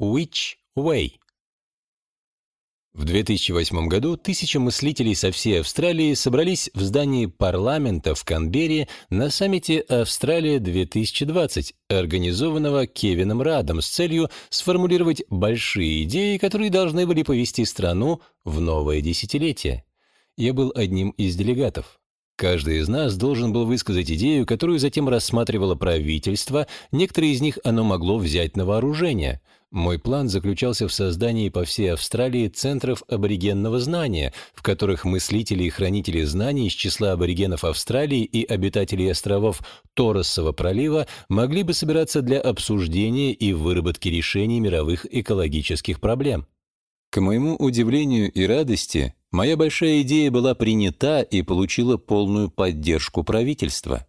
Which way? В 2008 году тысячи мыслителей со всей Австралии собрались в здании парламента в Канберре на саммите «Австралия-2020», организованного Кевином Радом с целью сформулировать большие идеи, которые должны были повести страну в новое десятилетие. Я был одним из делегатов. Каждый из нас должен был высказать идею, которую затем рассматривало правительство, некоторые из них оно могло взять на вооружение – мой план заключался в создании по всей Австралии центров аборигенного знания, в которых мыслители и хранители знаний из числа аборигенов Австралии и обитателей островов Торресова пролива могли бы собираться для обсуждения и выработки решений мировых экологических проблем. К моему удивлению и радости, моя большая идея была принята и получила полную поддержку правительства.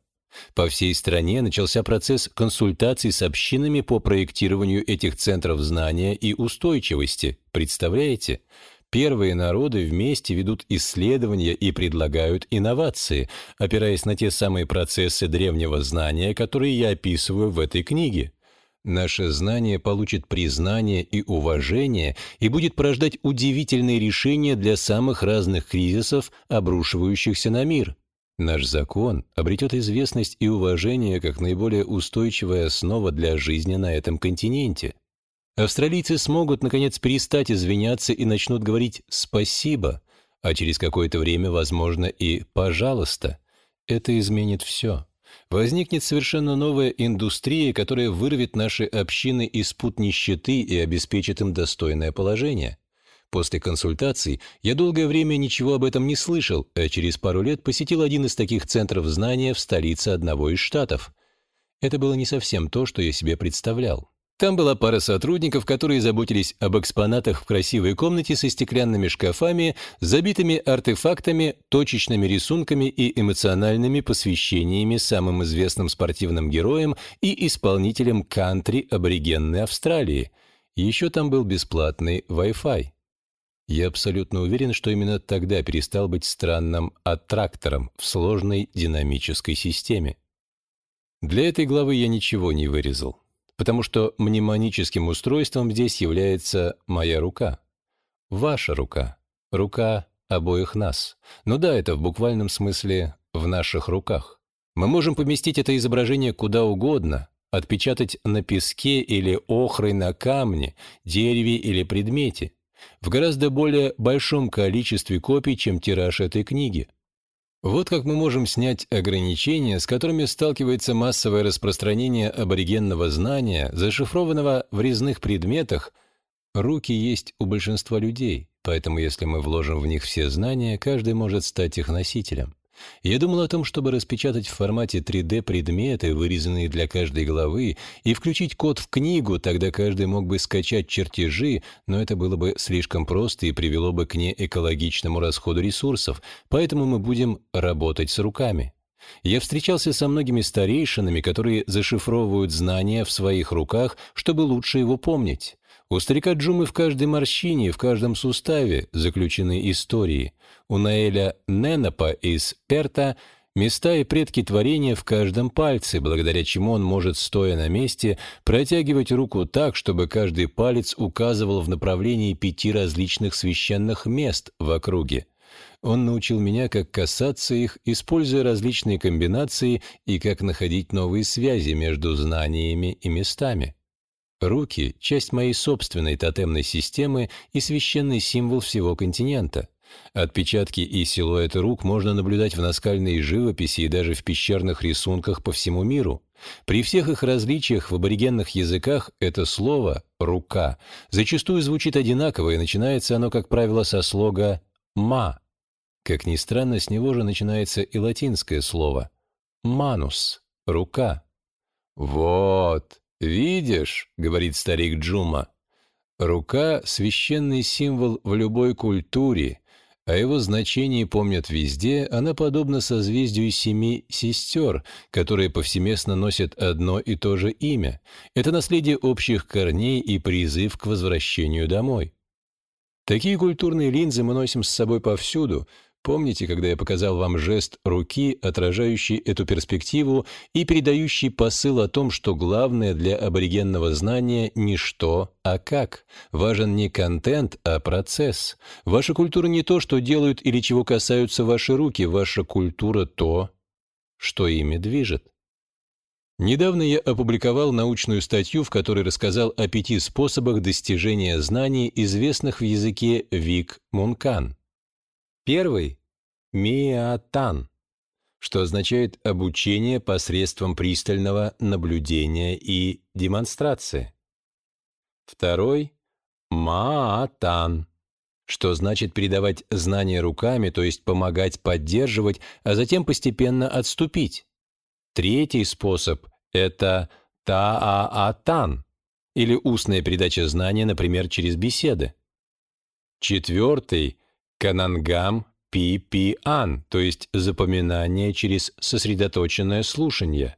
По всей стране начался процесс консультаций с общинами по проектированию этих центров знания и устойчивости. Представляете? Первые народы вместе ведут исследования и предлагают инновации, опираясь на те самые процессы древнего знания, которые я описываю в этой книге. Наше знание получит признание и уважение и будет порождать удивительные решения для самых разных кризисов, обрушивающихся на мир. Наш закон обретет известность и уважение как наиболее устойчивая основа для жизни на этом континенте. Австралийцы смогут, наконец, перестать извиняться и начнут говорить «спасибо», а через какое-то время, возможно, и «пожалуйста». Это изменит все. Возникнет совершенно новая индустрия, которая вырвет наши общины из пут нищеты и обеспечит им достойное положение. После консультаций я долгое время ничего об этом не слышал, а через пару лет посетил один из таких центров знания в столице одного из штатов. Это было не совсем то, что я себе представлял. Там была пара сотрудников, которые заботились об экспонатах в красивой комнате со стеклянными шкафами, забитыми артефактами, точечными рисунками и эмоциональными посвящениями самым известным спортивным героям и исполнителям кантри аборигенной Австралии. Еще там был бесплатный Wi-Fi. Я абсолютно уверен, что именно тогда перестал быть странным аттрактором в сложной динамической системе. Для этой главы я ничего не вырезал, потому что мнемоническим устройством здесь является моя рука. Ваша рука. Рука обоих нас. Ну да, это в буквальном смысле в наших руках. Мы можем поместить это изображение куда угодно, отпечатать на песке или охрой на камне, дереве или предмете – в гораздо более большом количестве копий, чем тираж этой книги. Вот как мы можем снять ограничения, с которыми сталкивается массовое распространение аборигенного знания, зашифрованного в резных предметах. Руки есть у большинства людей, поэтому если мы вложим в них все знания, каждый может стать их носителем. Я думал о том, чтобы распечатать в формате 3D предметы, вырезанные для каждой главы, и включить код в книгу, тогда каждый мог бы скачать чертежи, но это было бы слишком просто и привело бы к неэкологичному расходу ресурсов, поэтому мы будем работать с руками. Я встречался со многими старейшинами, которые зашифровывают знания в своих руках, чтобы лучше его помнить. У старика Джумы в каждой морщине, в каждом суставе заключены истории. У Наэля Ненопа из Перта места и предки творения в каждом пальце, благодаря чему он может, стоя на месте, протягивать руку так, чтобы каждый палец указывал в направлении пяти различных священных мест в округе. Он научил меня, как касаться их, используя различные комбинации и как находить новые связи между знаниями и местами. Руки — часть моей собственной тотемной системы и священный символ всего континента. Отпечатки и силуэты рук можно наблюдать в наскальной живописи и даже в пещерных рисунках по всему миру. При всех их различиях в аборигенных языках это слово «рука» зачастую звучит одинаково, и начинается оно, как правило, со слога «ма». Как ни странно, с него же начинается и латинское слово «манус» — «рука». Вот, «Видишь», — говорит старик Джума, — «рука — священный символ в любой культуре, о его значении помнят везде, она подобна созвездию семи сестер, которые повсеместно носят одно и то же имя. Это наследие общих корней и призыв к возвращению домой. Такие культурные линзы мы носим с собой повсюду, Помните, когда я показал вам жест руки, отражающий эту перспективу и передающий посыл о том, что главное для аборигенного знания не что, а как? Важен не контент, а процесс. Ваша культура не то, что делают или чего касаются ваши руки, ваша культура то, что ими движет. Недавно я опубликовал научную статью, в которой рассказал о пяти способах достижения знаний, известных в языке Вик Мункан. Первый – миатан, что означает обучение посредством пристального наблюдения и демонстрации. Второй – маатан, что значит передавать знания руками, то есть помогать поддерживать, а затем постепенно отступить. Третий способ – это таатан, или устная передача знания, например, через беседы. Четвертый Канангам пи-пи-ан, то есть запоминание через сосредоточенное слушание.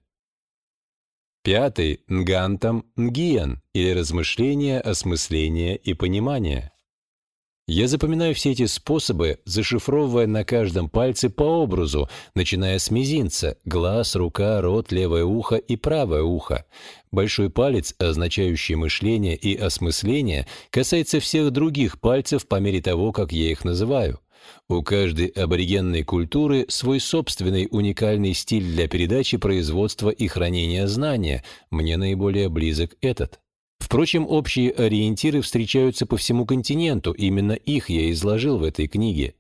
Пятый – нгантам нгиен, или размышление, осмысление и понимание. Я запоминаю все эти способы, зашифровывая на каждом пальце по образу, начиная с мизинца, глаз, рука, рот, левое ухо и правое ухо. Большой палец, означающий мышление и осмысление, касается всех других пальцев по мере того, как я их называю. У каждой аборигенной культуры свой собственный уникальный стиль для передачи, производства и хранения знания. Мне наиболее близок этот. Впрочем, общие ориентиры встречаются по всему континенту, именно их я изложил в этой книге.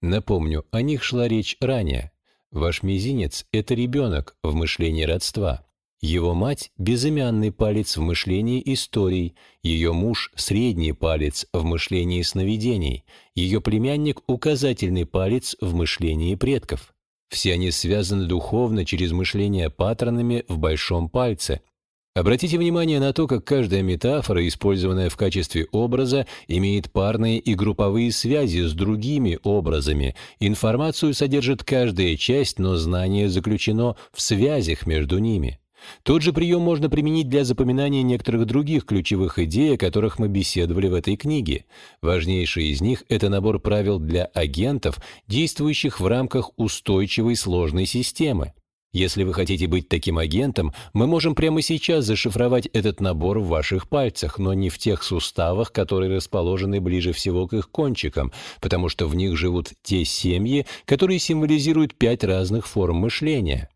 Напомню, о них шла речь ранее. Ваш мизинец – это ребенок в мышлении родства. Его мать – безымянный палец в мышлении историй, ее муж – средний палец в мышлении сновидений, ее племянник – указательный палец в мышлении предков. Все они связаны духовно через мышление паттернами в большом пальце – Обратите внимание на то, как каждая метафора, использованная в качестве образа, имеет парные и групповые связи с другими образами. Информацию содержит каждая часть, но знание заключено в связях между ними. Тот же прием можно применить для запоминания некоторых других ключевых идей, о которых мы беседовали в этой книге. Важнейший из них – это набор правил для агентов, действующих в рамках устойчивой сложной системы. Если вы хотите быть таким агентом, мы можем прямо сейчас зашифровать этот набор в ваших пальцах, но не в тех суставах, которые расположены ближе всего к их кончикам, потому что в них живут те семьи, которые символизируют пять разных форм мышления.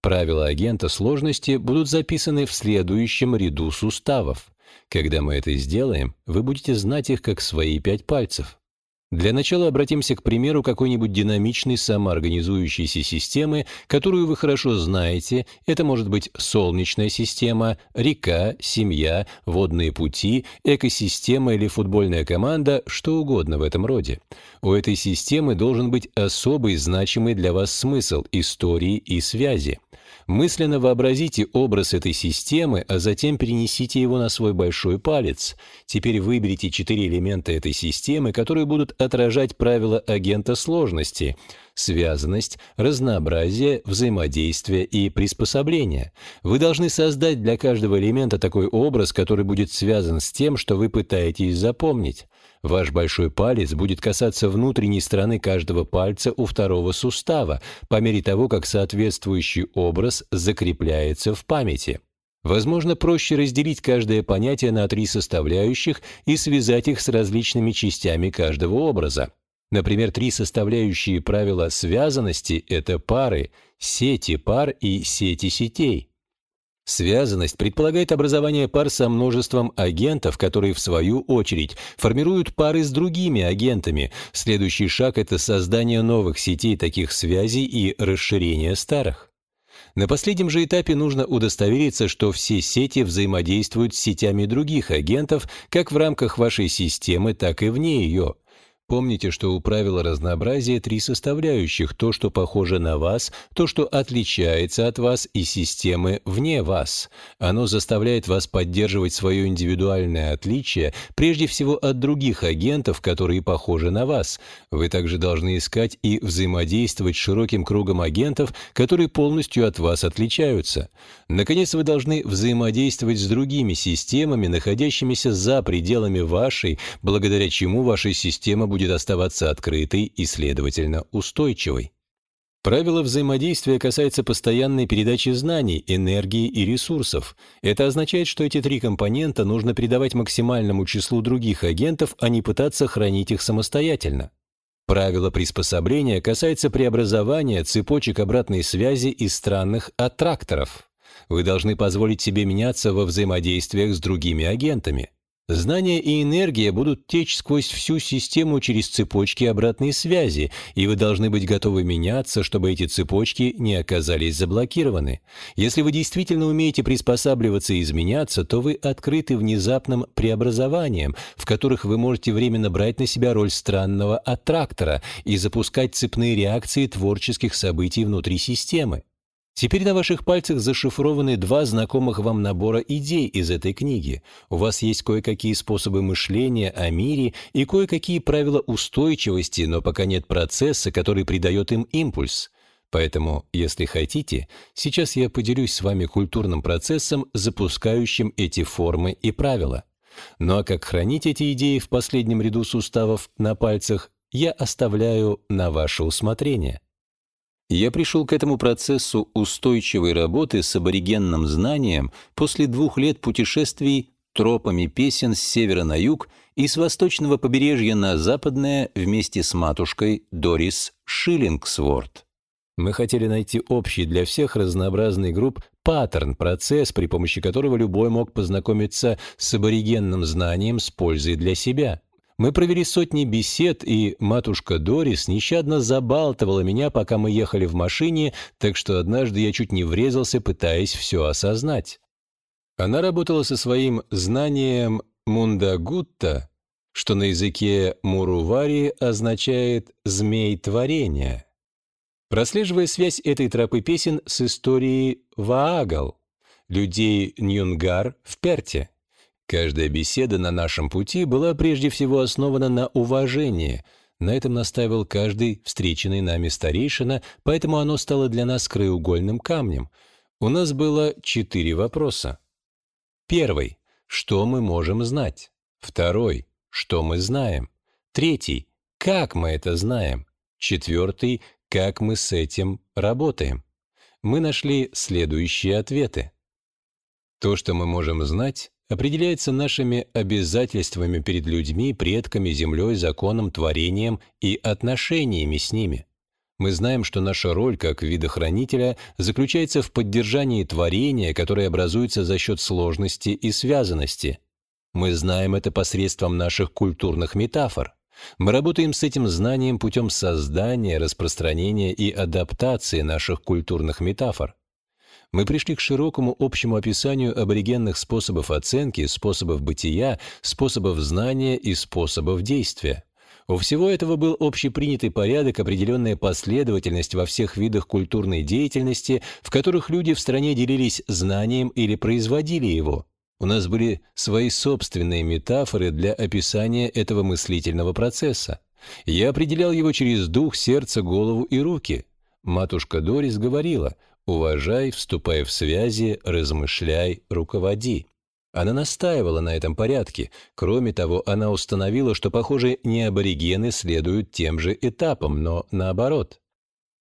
Правила агента сложности будут записаны в следующем ряду суставов. Когда мы это сделаем, вы будете знать их как свои пять пальцев. Для начала обратимся к примеру какой-нибудь динамичной самоорганизующейся системы, которую вы хорошо знаете. Это может быть солнечная система, река, семья, водные пути, экосистема или футбольная команда, что угодно в этом роде. У этой системы должен быть особый значимый для вас смысл истории и связи. Мысленно вообразите образ этой системы, а затем перенесите его на свой большой палец. Теперь выберите четыре элемента этой системы, которые будут отражать правила агента сложности – связанность, разнообразие, взаимодействие и приспособление. Вы должны создать для каждого элемента такой образ, который будет связан с тем, что вы пытаетесь запомнить. Ваш большой палец будет касаться внутренней стороны каждого пальца у второго сустава, по мере того, как соответствующий образ закрепляется в памяти. Возможно, проще разделить каждое понятие на три составляющих и связать их с различными частями каждого образа. Например, три составляющие правила связанности — это пары, сети пар и сети сетей. Связанность предполагает образование пар со множеством агентов, которые, в свою очередь, формируют пары с другими агентами. Следующий шаг — это создание новых сетей таких связей и расширение старых. На последнем же этапе нужно удостовериться, что все сети взаимодействуют с сетями других агентов как в рамках вашей системы, так и вне ее — Помните, что у правила разнообразия три составляющих – то, что похоже на вас, то, что отличается от вас и системы вне вас. Оно заставляет вас поддерживать свое индивидуальное отличие прежде всего от других агентов, которые похожи на вас. Вы также должны искать и взаимодействовать с широким кругом агентов, которые полностью от вас отличаются. Наконец, вы должны взаимодействовать с другими системами, находящимися за пределами вашей, благодаря чему ваша система будет будет оставаться открытой и, следовательно, устойчивой. Правило взаимодействия касается постоянной передачи знаний, энергии и ресурсов. Это означает, что эти три компонента нужно передавать максимальному числу других агентов, а не пытаться хранить их самостоятельно. Правило приспособления касается преобразования цепочек обратной связи из странных аттракторов. Вы должны позволить себе меняться во взаимодействиях с другими агентами. Знания и энергия будут течь сквозь всю систему через цепочки обратной связи, и вы должны быть готовы меняться, чтобы эти цепочки не оказались заблокированы. Если вы действительно умеете приспосабливаться и изменяться, то вы открыты внезапным преобразованиям, в которых вы можете временно брать на себя роль странного аттрактора и запускать цепные реакции творческих событий внутри системы. Теперь на ваших пальцах зашифрованы два знакомых вам набора идей из этой книги. У вас есть кое-какие способы мышления о мире и кое-какие правила устойчивости, но пока нет процесса, который придает им импульс. Поэтому, если хотите, сейчас я поделюсь с вами культурным процессом, запускающим эти формы и правила. Ну а как хранить эти идеи в последнем ряду суставов на пальцах, я оставляю на ваше усмотрение. Я пришел к этому процессу устойчивой работы с аборигенным знанием после двух лет путешествий тропами песен с севера на юг и с восточного побережья на западное вместе с матушкой Дорис Шиллингсворт. Мы хотели найти общий для всех разнообразный групп паттерн, процесс, при помощи которого любой мог познакомиться с аборигенным знанием с пользой для себя. Мы провели сотни бесед, и матушка Дорис нещадно забалтывала меня, пока мы ехали в машине, так что однажды я чуть не врезался, пытаясь все осознать. Она работала со своим знанием мундагутта, что на языке мурувари означает «змей творения». Прослеживая связь этой тропы песен с историей Ваагал, людей Ньюнгар в Перте. Каждая беседа на нашем пути была прежде всего основана на уважении. На этом настаивал каждый встреченный нами старейшина, поэтому оно стало для нас краеугольным камнем. У нас было четыре вопроса. Первый. Что мы можем знать? Второй. Что мы знаем? Третий. Как мы это знаем? Четвертый. Как мы с этим работаем? Мы нашли следующие ответы. То, что мы можем знать, определяется нашими обязательствами перед людьми, предками, землей, законом, творением и отношениями с ними. Мы знаем, что наша роль как видохранителя заключается в поддержании творения, которое образуется за счет сложности и связанности. Мы знаем это посредством наших культурных метафор. Мы работаем с этим знанием путем создания, распространения и адаптации наших культурных метафор мы пришли к широкому общему описанию аборигенных способов оценки, способов бытия, способов знания и способов действия. У всего этого был общепринятый порядок, определенная последовательность во всех видах культурной деятельности, в которых люди в стране делились знанием или производили его. У нас были свои собственные метафоры для описания этого мыслительного процесса. Я определял его через дух, сердце, голову и руки. Матушка Дорис говорила, Уважай, вступай в связи, размышляй, руководи. Она настаивала на этом порядке. Кроме того, она установила, что, похоже, не аборигены следуют тем же этапам, но наоборот.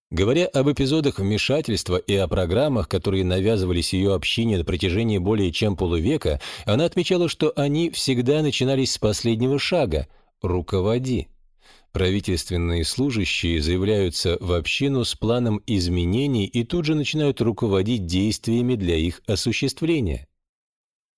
Говоря об эпизодах вмешательства и о программах, которые навязывались ее общине на протяжении более чем полувека, она отмечала, что они всегда начинались с последнего шага – «руководи». Правительственные служащие заявляются в общину с планом изменений и тут же начинают руководить действиями для их осуществления.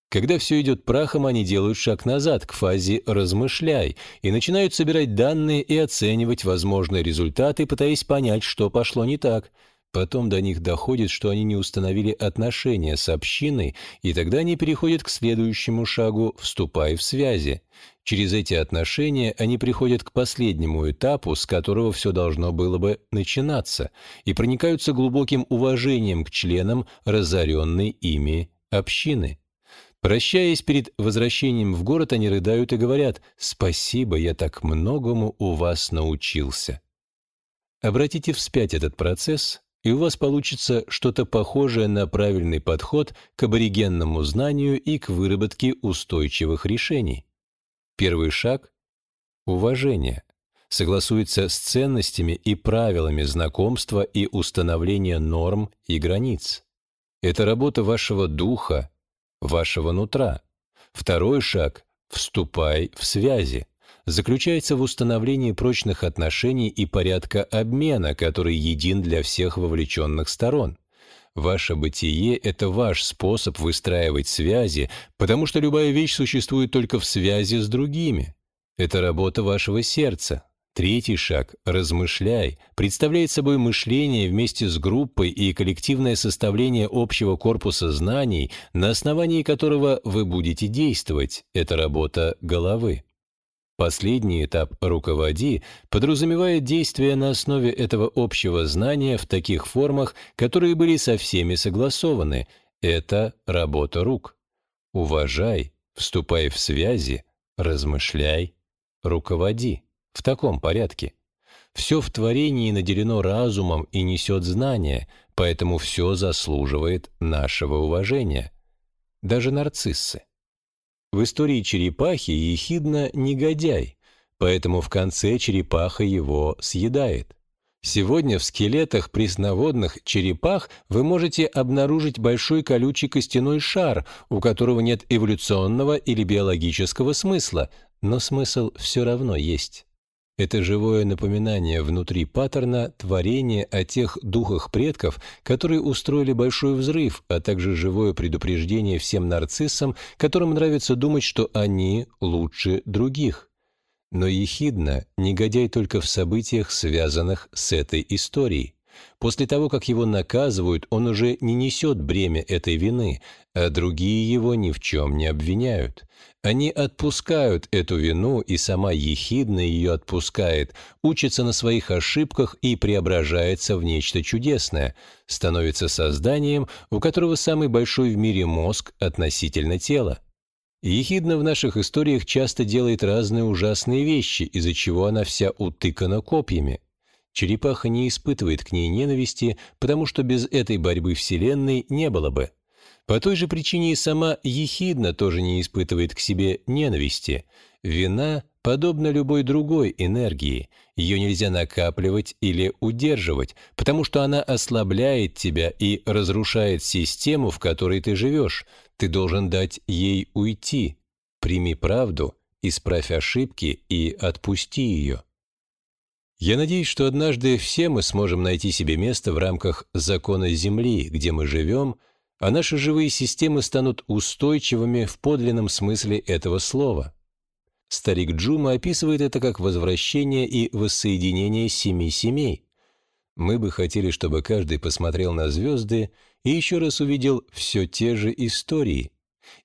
Когда все идет прахом, они делают шаг назад к фазе «размышляй» и начинают собирать данные и оценивать возможные результаты, пытаясь понять, что пошло не так – Потом до них доходит, что они не установили отношения с общиной, и тогда они переходят к следующему шагу, вступая в связи. Через эти отношения они приходят к последнему этапу, с которого все должно было бы начинаться, и проникаются глубоким уважением к членам разоренной ими общины. Прощаясь перед возвращением в город, они рыдают и говорят «Спасибо, я так многому у вас научился». Обратите вспять этот процесс, и у вас получится что-то похожее на правильный подход к аборигенному знанию и к выработке устойчивых решений. Первый шаг — уважение. согласуется с ценностями и правилами знакомства и установления норм и границ. Это работа вашего духа, вашего нутра. Второй шаг – вступай в связи заключается в установлении прочных отношений и порядка обмена, который един для всех вовлеченных сторон. Ваше бытие — это ваш способ выстраивать связи, потому что любая вещь существует только в связи с другими. Это работа вашего сердца. Третий шаг — размышляй, представляет собой мышление вместе с группой и коллективное составление общего корпуса знаний, на основании которого вы будете действовать. Это работа головы. Последний этап «руководи» подразумевает действие на основе этого общего знания в таких формах, которые были со всеми согласованы. Это работа рук. Уважай, вступай в связи, размышляй, руководи. В таком порядке. Все в творении наделено разумом и несет знания, поэтому все заслуживает нашего уважения. Даже нарциссы. В истории черепахи Ехидна – негодяй, поэтому в конце черепаха его съедает. Сегодня в скелетах пресноводных черепах вы можете обнаружить большой колючий костяной шар, у которого нет эволюционного или биологического смысла, но смысл все равно есть. Это живое напоминание внутри паттерна творения о тех духах предков, которые устроили большой взрыв, а также живое предупреждение всем нарциссам, которым нравится думать, что они лучше других. Но ехидно негодяй только в событиях, связанных с этой историей. После того, как его наказывают, он уже не несет бремя этой вины, а другие его ни в чем не обвиняют. Они отпускают эту вину, и сама ехидна ее отпускает, учится на своих ошибках и преображается в нечто чудесное, становится созданием, у которого самый большой в мире мозг относительно тела. Ехидна в наших историях часто делает разные ужасные вещи, из-за чего она вся утыкана копьями. Черепаха не испытывает к ней ненависти, потому что без этой борьбы Вселенной не было бы. По той же причине и сама ехидна тоже не испытывает к себе ненависти. Вина подобна любой другой энергии. Ее нельзя накапливать или удерживать, потому что она ослабляет тебя и разрушает систему, в которой ты живешь. Ты должен дать ей уйти. Прими правду, исправь ошибки и отпусти ее. Я надеюсь, что однажды все мы сможем найти себе место в рамках закона Земли, где мы живем – а наши живые системы станут устойчивыми в подлинном смысле этого слова. Старик Джума описывает это как возвращение и воссоединение семи семей. Мы бы хотели, чтобы каждый посмотрел на звезды и еще раз увидел все те же истории.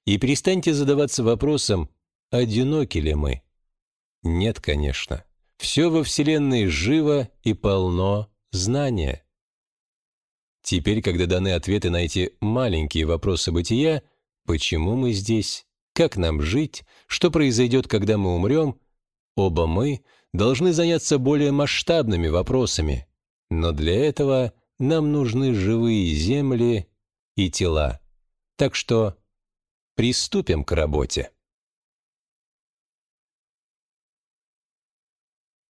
И перестаньте задаваться вопросом, одиноки ли мы? Нет, конечно. Все во Вселенной живо и полно знания. Теперь, когда даны ответы на эти маленькие вопросы бытия, почему мы здесь, как нам жить, что произойдет, когда мы умрем, оба мы должны заняться более масштабными вопросами. Но для этого нам нужны живые земли и тела. Так что приступим к работе.